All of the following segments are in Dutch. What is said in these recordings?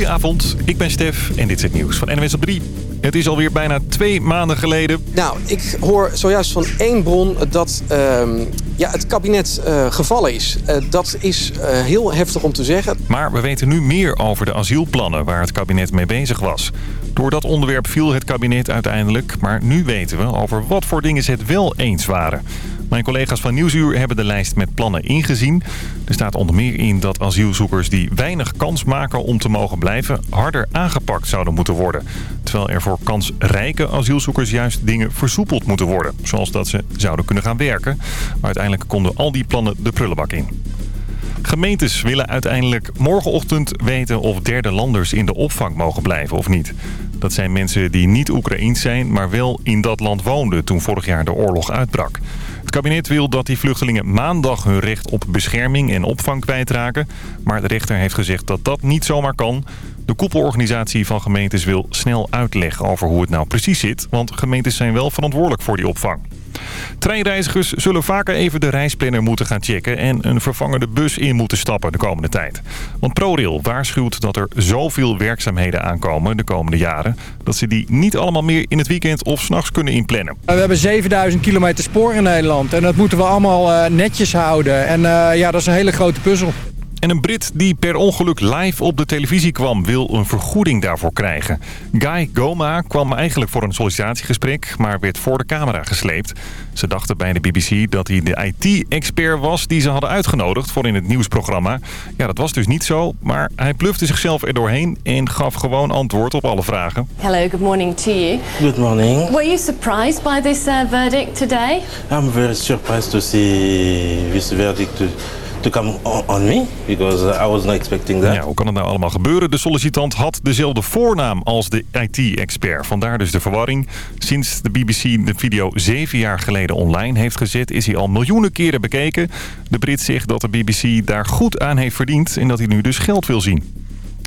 Goedenavond, ik ben Stef en dit is het nieuws van NWS op 3. Het is alweer bijna twee maanden geleden. Nou, ik hoor zojuist van één bron dat ehm, ja, het kabinet uh, gevallen is. Uh, dat is uh, heel heftig om te zeggen. Maar we weten nu meer over de asielplannen waar het kabinet mee bezig was. Door dat onderwerp viel het kabinet uiteindelijk. Maar nu weten we over wat voor dingen ze het wel eens waren. Mijn collega's van Nieuwsuur hebben de lijst met plannen ingezien. Er staat onder meer in dat asielzoekers die weinig kans maken om te mogen blijven... harder aangepakt zouden moeten worden. Terwijl er voor kansrijke asielzoekers juist dingen versoepeld moeten worden. Zoals dat ze zouden kunnen gaan werken. Maar uiteindelijk konden al die plannen de prullenbak in. Gemeentes willen uiteindelijk morgenochtend weten of derde landers in de opvang mogen blijven of niet. Dat zijn mensen die niet Oekraïens zijn, maar wel in dat land woonden toen vorig jaar de oorlog uitbrak. Het kabinet wil dat die vluchtelingen maandag hun recht op bescherming en opvang kwijtraken. Maar de rechter heeft gezegd dat dat niet zomaar kan. De koepelorganisatie van gemeentes wil snel uitleggen over hoe het nou precies zit. Want gemeentes zijn wel verantwoordelijk voor die opvang. Treinreizigers zullen vaker even de reisplanner moeten gaan checken... en een vervangende bus in moeten stappen de komende tijd. Want ProRail waarschuwt dat er zoveel werkzaamheden aankomen de komende jaren... dat ze die niet allemaal meer in het weekend of s'nachts kunnen inplannen. We hebben 7000 kilometer spoor in Nederland en dat moeten we allemaal uh, netjes houden. En uh, ja, dat is een hele grote puzzel. En een Brit die per ongeluk live op de televisie kwam... wil een vergoeding daarvoor krijgen. Guy Goma kwam eigenlijk voor een sollicitatiegesprek... maar werd voor de camera gesleept. Ze dachten bij de BBC dat hij de IT-expert was... die ze hadden uitgenodigd voor in het nieuwsprogramma. Ja, dat was dus niet zo, maar hij plufte zichzelf er doorheen... en gaf gewoon antwoord op alle vragen. Hello, good morning to you. Good morning. Were you surprised by this uh, verdict today? I'm very surprised to see this verdict to come on me, because I was not expecting that. Ja, hoe kan het nou allemaal gebeuren? De sollicitant had dezelfde voornaam als de IT-expert. Vandaar dus de verwarring. Sinds de BBC de video zeven jaar geleden online heeft gezet... is hij al miljoenen keren bekeken. De Brit zegt dat de BBC daar goed aan heeft verdiend... en dat hij nu dus geld wil zien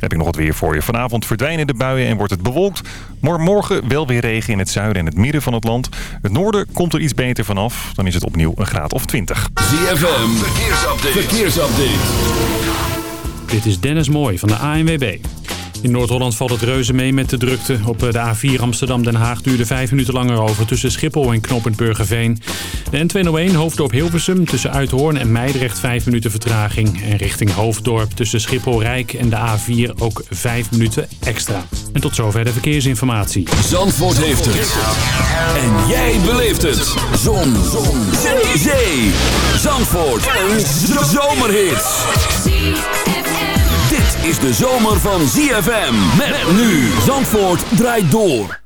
heb ik nog wat weer voor je. Vanavond verdwijnen de buien en wordt het bewolkt. Maar morgen wel weer regen in het zuiden en het midden van het land. Het noorden komt er iets beter vanaf. Dan is het opnieuw een graad of 20. ZFM, verkeersupdate. verkeersupdate. Dit is Dennis Mooij van de ANWB. In Noord-Holland valt het reuze mee met de drukte. Op de A4 Amsterdam-Den Haag duurde vijf minuten langer over tussen Schiphol en knooppunt Burgerveen. De N201 Hoofddorp Hilversum tussen Uithoorn en Meidrecht vijf minuten vertraging. En richting Hoofddorp tussen Schiphol-Rijk en de A4 ook vijf minuten extra. En tot zover de verkeersinformatie. Zandvoort heeft het. En jij beleeft het. Zon. Zon. Zee. Zandvoort. Een zomerhit is de zomer van ZFM. Met nu Zandvoort draait door.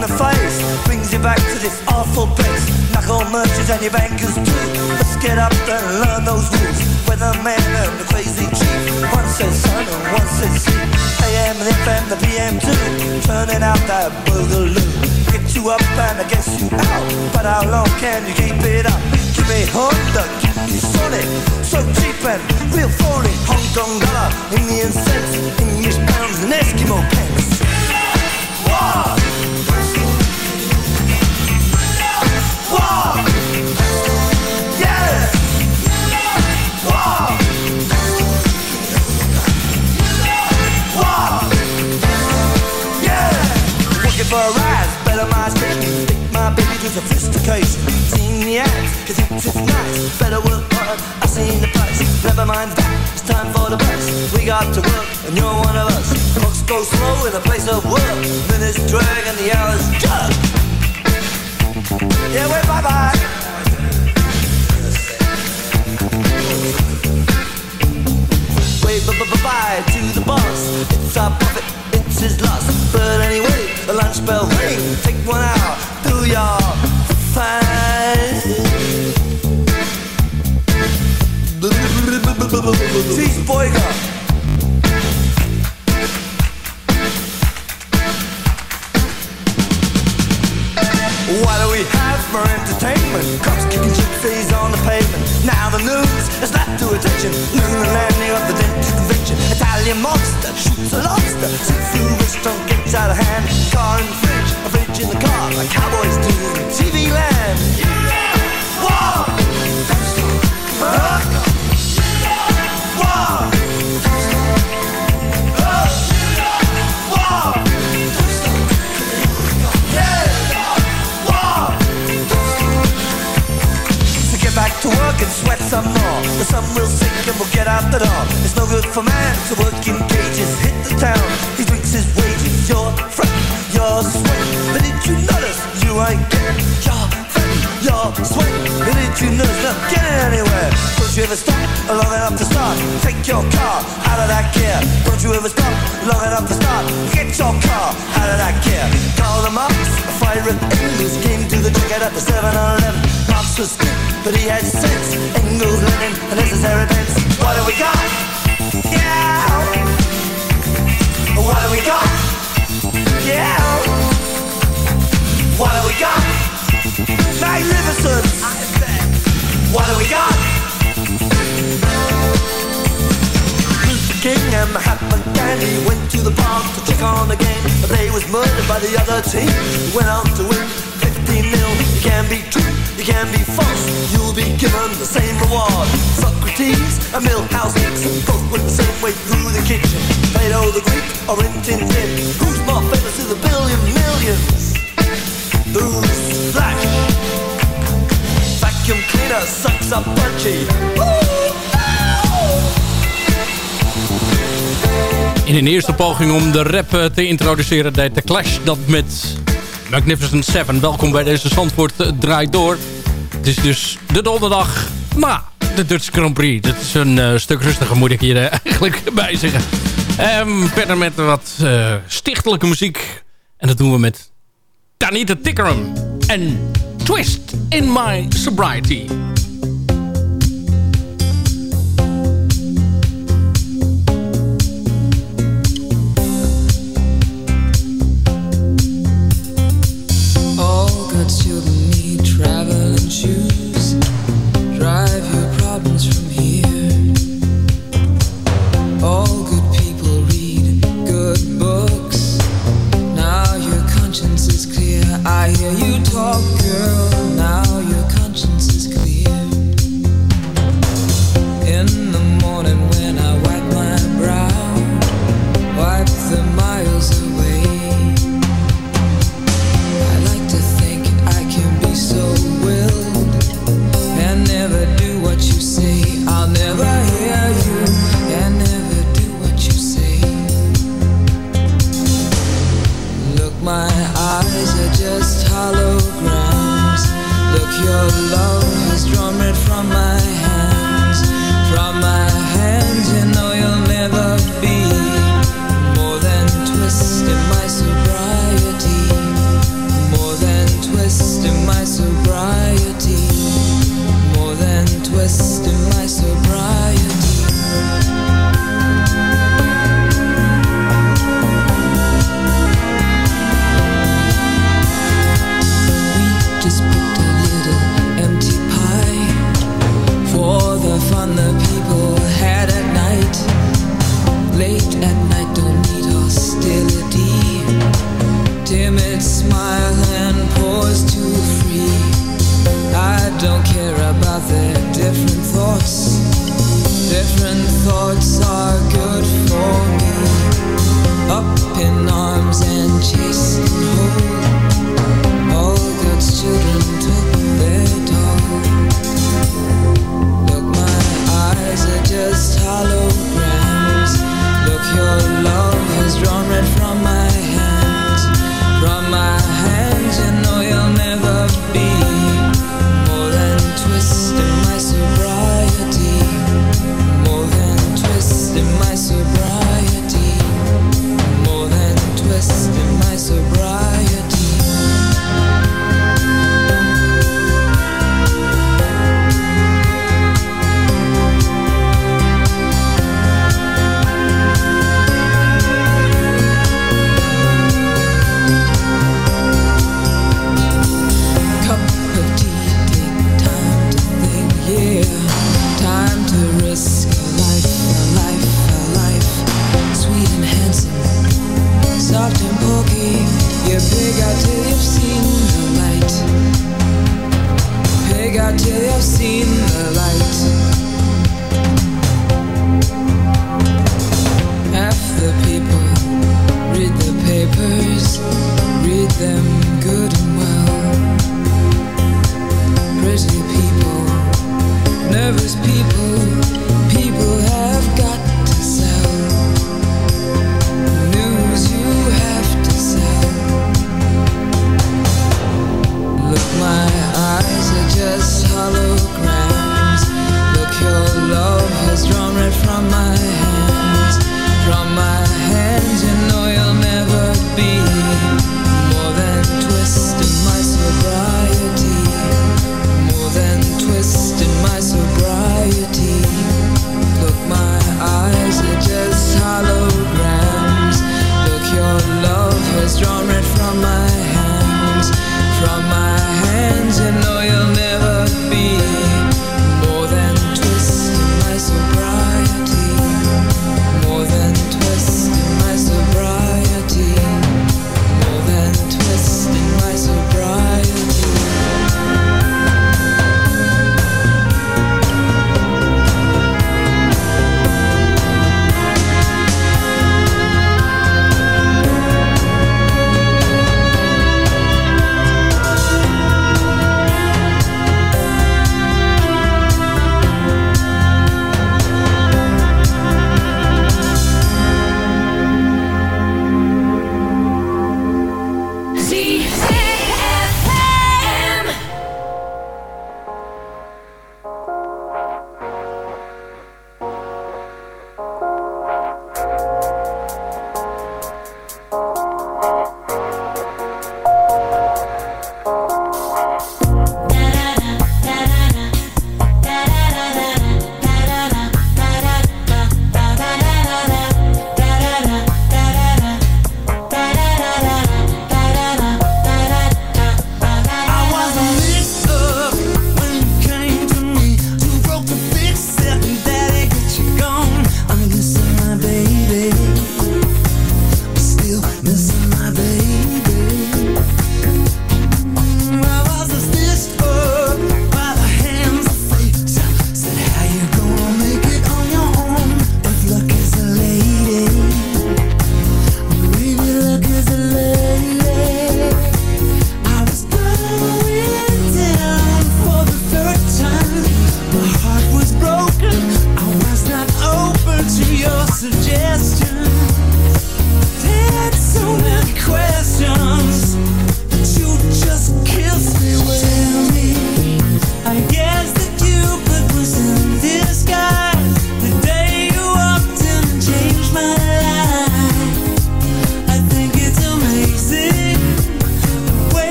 the face Brings you back to this awful place. Knuckle merchants and your bankers too Let's get up and learn those rules. Where the man and the crazy chief. One says sun and one says sea. AM and FM, the PM too. Turning out that boogaloo. Get you up and I guess you out. But how long can you keep it up? Give me Honda, give me solid. So cheap and real phony Hong Kong dollar, Indian cents English pounds and Eskimo pence. Whoa! sophistication. Seen the ads, cause it's, it's nice. Better work hard, I've seen the price. Never mind that, it's time for the best We got to work, and you're one of us. Clocks go slow in a place of work. Minutes drag and the hours jerk Yeah, wait, bye-bye. Wait, bye-bye to the boss. It's our profit, it's his loss. But anyway, the lunch bell rings. Take one out, do y'all What do we have for entertainment? Kicking on the pavement. Now the news to attention. Landing of the dentist. Italian monster shoots a lobster. Out of hand. Car in the fridge, a fridge in the car. Like cowboys do at the 7-Eleven. Marx was good but he had sense. Engels, Lenin, the necessary bents. What do we got? Yeah. What do we got? Yeah. What do we got? Magnificent. What do we got? Luther King and Mahatma Gandhi went to the park to check on the game, but they was murdered by the other team. Went on to win 15 mil. You can be true you can be false, you'll be given the same reward. Socrates and Milhouse Nixon both went the same way through the kitchen. Plato the Greek or Rin Tin. Who's more famous in the billion millions? Who's Flash? Vacuum cleaner sucks up punchy. In een eerste poging om de rap eh, te introduceren deed de Clash dat met Magnificent Seven. Welkom bij deze Zandvoort uh, draait door. Het is dus de donderdag, maar de Dutch Grand Prix. Dat is een uh, stuk rustiger, moet ik hier uh, eigenlijk bij zeggen. Um, verder met wat stichtelijke muziek. En dat doen we met Tanita Tickerum en Twist in My Sobriety.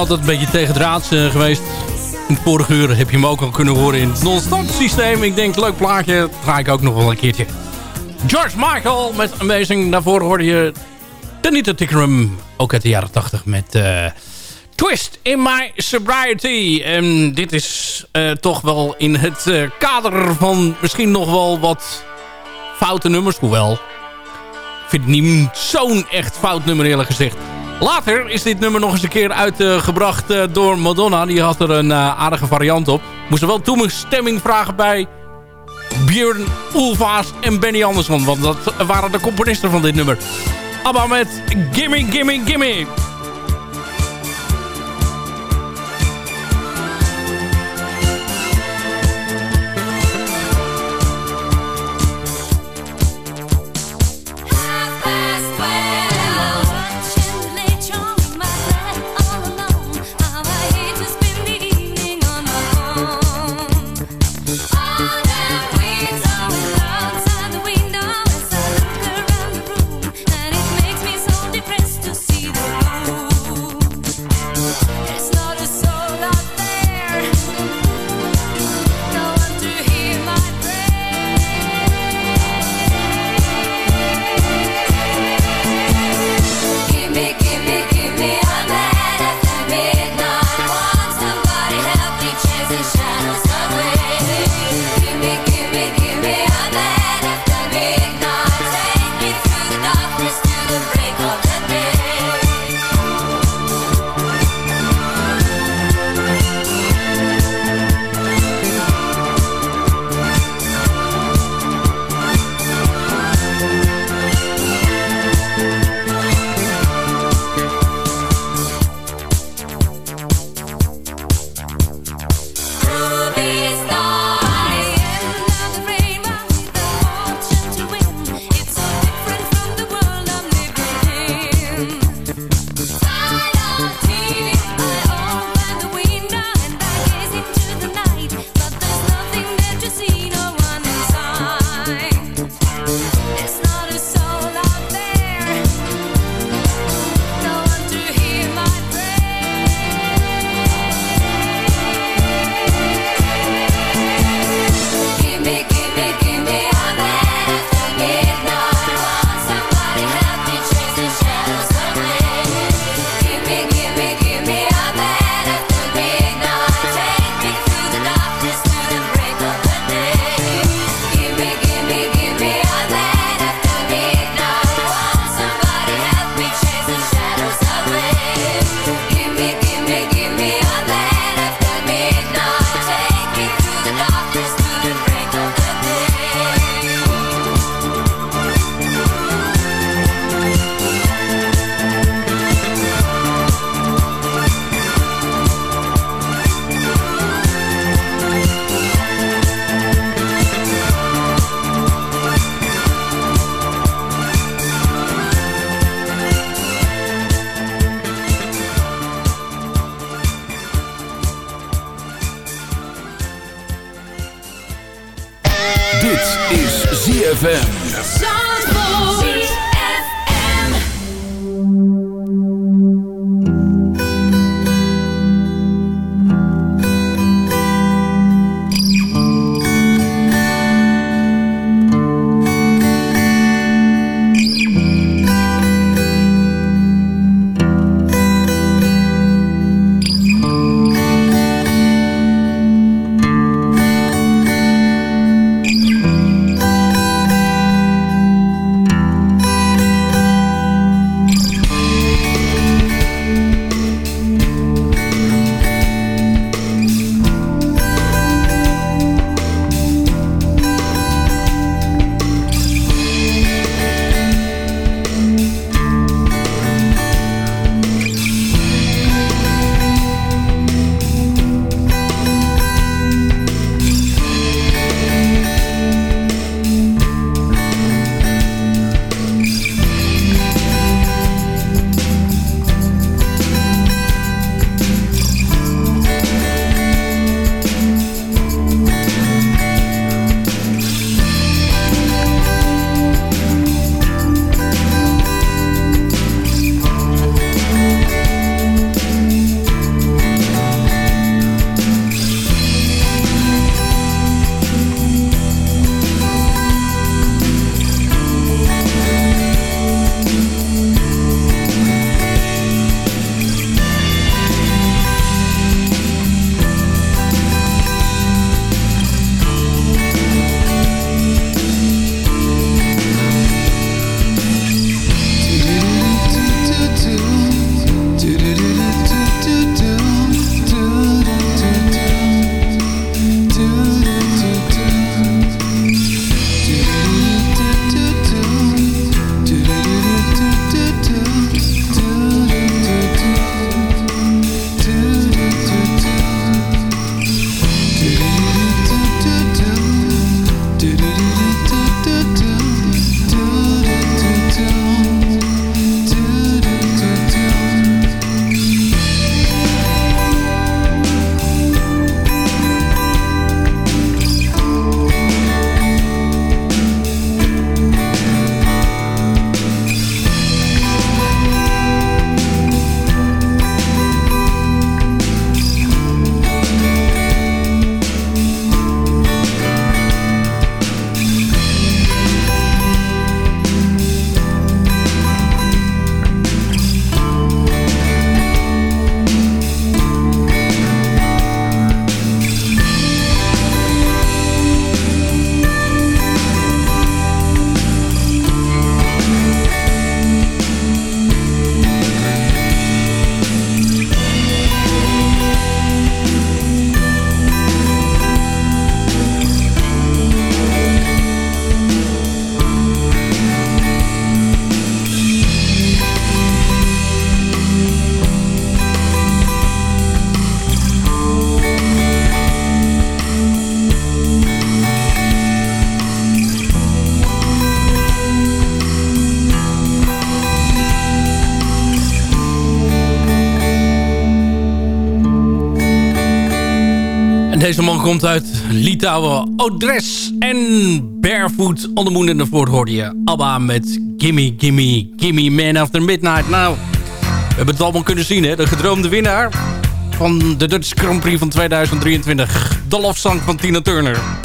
Altijd een beetje tegendraads uh, geweest. In het vorige uur heb je hem ook al kunnen horen in het non-stop systeem. Ik denk, leuk plaatje, dat ga ik ook nog wel een keertje. George Michael met Amazing. Daarvoor hoorde je Tanita Tickerum, ook uit de jaren 80 met... Uh, Twist in My Sobriety. En dit is uh, toch wel in het uh, kader van misschien nog wel wat foute nummers. Hoewel, ik vind het niet zo'n echt fout nummer eerlijk gezegd. Later is dit nummer nog eens een keer uitgebracht uh, door Madonna. Die had er een aardige variant op. Moest er wel toestemming vragen bij Björn Ulvaas en Benny Andersson. Want dat waren de componisten van dit nummer. Abba met Gimme Gimme Gimme. Komt uit Litouwen. Odres en Barefoot on the Moon. En daarvoor hoorde je ABBA met Gimme, Gimme, Gimme Man After Midnight. Nou, we hebben het allemaal kunnen zien, hè. De gedroomde winnaar van de Dutch Grand Prix van 2023. De lofzang van Tina Turner.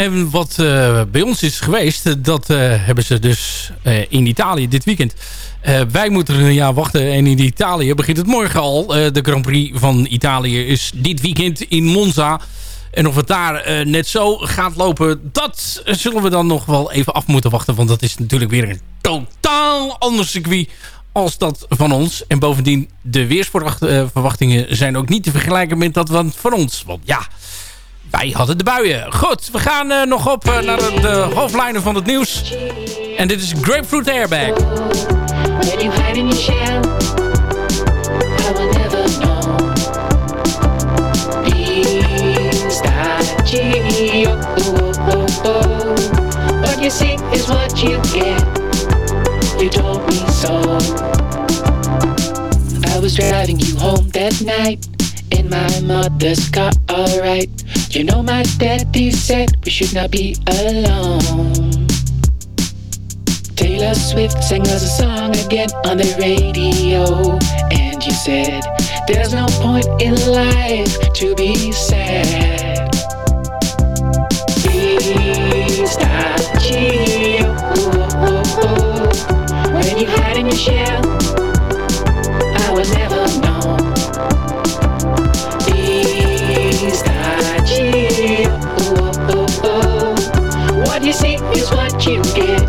En wat eh, bij ons is geweest, dat eh, hebben ze dus eh, in Italië dit weekend. Eh, wij moeten een jaar wachten en in Italië begint het morgen al. Eh, de Grand Prix van Italië is dit weekend in Monza. En of het daar eh, net zo gaat lopen, dat zullen we dan nog wel even af moeten wachten. Want dat is natuurlijk weer een totaal ander circuit als dat van ons. En bovendien, de weersverwachtingen zijn ook niet te vergelijken met dat van ons. Want ja, wij hadden de buien. Goed, we gaan eh, nog op eh, naar de eh, hoofdlijnen van het nieuws. En dit is Grapefruit Airbag. What you see is what you get. You told me so. I was driving you home that night in my mother's car, alright. You know my daddy said we should not be alone. Taylor Swift sang us a song again on the radio. And you said, There's no point in life to be sad. Stop cheer. When you hide in your shell, what you get.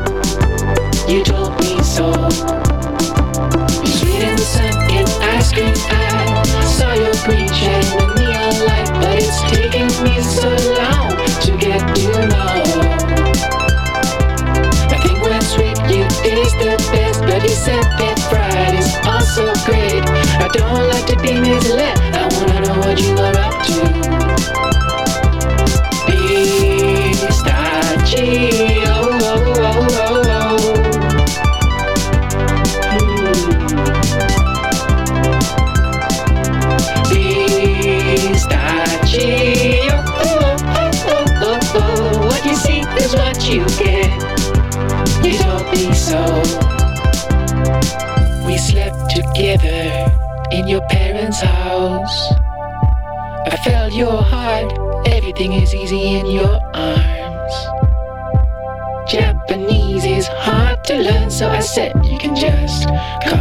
In your arms. Japanese is hard to learn, so I said you can just call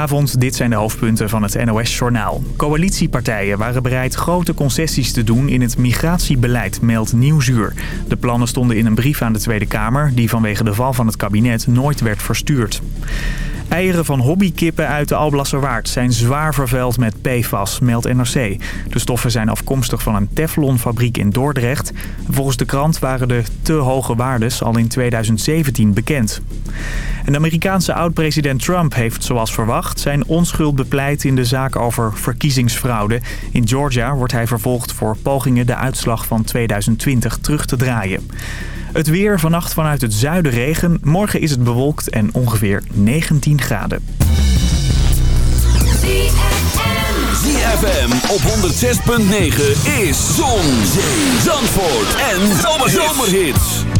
Goedenavond, dit zijn de hoofdpunten van het NOS-journaal. Coalitiepartijen waren bereid grote concessies te doen in het migratiebeleid, meldt Nieuwsuur. De plannen stonden in een brief aan de Tweede Kamer... die vanwege de val van het kabinet nooit werd verstuurd. Eieren van hobbykippen uit de Alblasserwaard zijn zwaar vervuild met PFAS, meldt NRC. De stoffen zijn afkomstig van een Teflonfabriek in Dordrecht. Volgens de krant waren de te hoge waardes al in 2017 bekend. En de Amerikaanse oud-president Trump heeft zoals verwacht zijn onschuld bepleit in de zaak over verkiezingsfraude. In Georgia wordt hij vervolgd voor pogingen de uitslag van 2020 terug te draaien. Het weer vannacht vanuit het zuiden regen. Morgen is het bewolkt en ongeveer 19 graden. ZFM op 106.9 is Zon, Zee, Zandvoort en Zomerhits.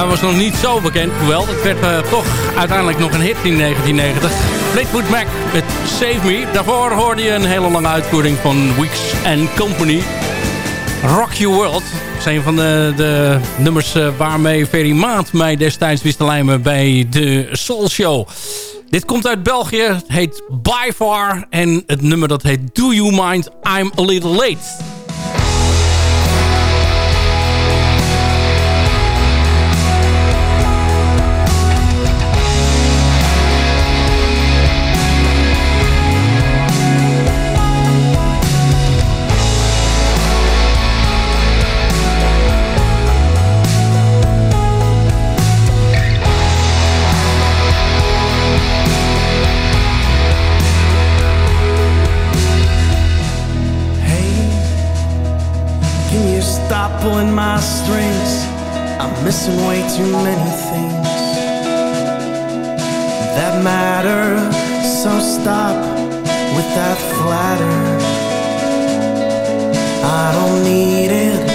Hij was nog niet zo bekend, hoewel. Het werd eh, toch uiteindelijk nog een hit in 1990. Fleetwood Mac met Save Me. Daarvoor hoorde je een hele lange uitvoering van Weeks and Company. Rock Your World. Is een van de, de nummers eh, waarmee Ferry Maat mij destijds wist te lijmen bij de Soul Show. Dit komt uit België. Het heet By Far. En het nummer dat heet Do You Mind I'm A Little Late. Missing way too many things that matter. So stop with that flatter. I don't need it,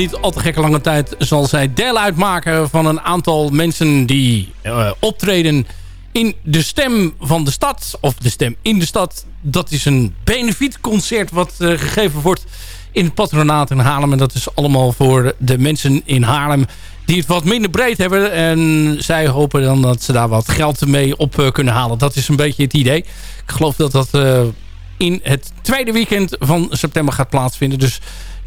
niet al te gekke lange tijd zal zij deel uitmaken van een aantal mensen die eh, optreden in de stem van de stad. Of de stem in de stad. Dat is een benefietconcert wat eh, gegeven wordt in het patronaat in Haarlem. En dat is allemaal voor de mensen in Haarlem die het wat minder breed hebben. En zij hopen dan dat ze daar wat geld mee op eh, kunnen halen. Dat is een beetje het idee. Ik geloof dat dat in het tweede weekend van september gaat plaatsvinden. Dus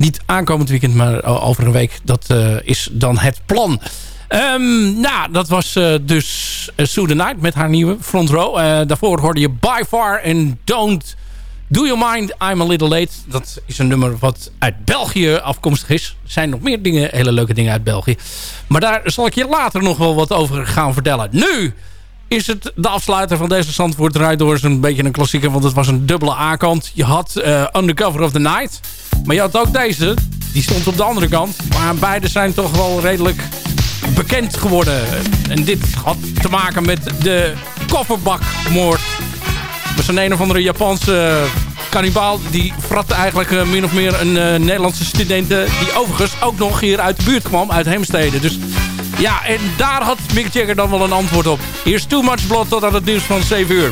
niet aankomend weekend, maar over een week. Dat eh, is dan het plan. Ehm, nou, dat was eh, dus uh, Sue the Night met haar nieuwe Front Row. Eh, daarvoor hoorde je By Far en Don't Do You Mind I'm A Little Late. Dat is een nummer wat uit België afkomstig is. Er zijn nog meer dingen, hele leuke dingen uit België. Maar daar zal ik je later nog wel wat over gaan vertellen. Nu is het de afsluiter van deze Zandvoort Draaidoor. is een beetje een klassieker, want het was een dubbele A-kant. Je had eh, Undercover of the Night. Maar je had ook deze. Die stond op de andere kant. Maar beide zijn toch wel redelijk bekend geworden. En dit had te maken met de kofferbakmoord. Dat was een een of andere Japanse kannibaal. Die fratte eigenlijk eh, min of meer een eh, Nederlandse studenten. Die overigens ook nog hier uit de buurt kwam. Uit Heemstede. Dus ja, en daar had Mick Jagger dan wel een antwoord op. Hier is Too Much Blood tot aan het nieuws van 7 uur.